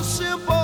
simple.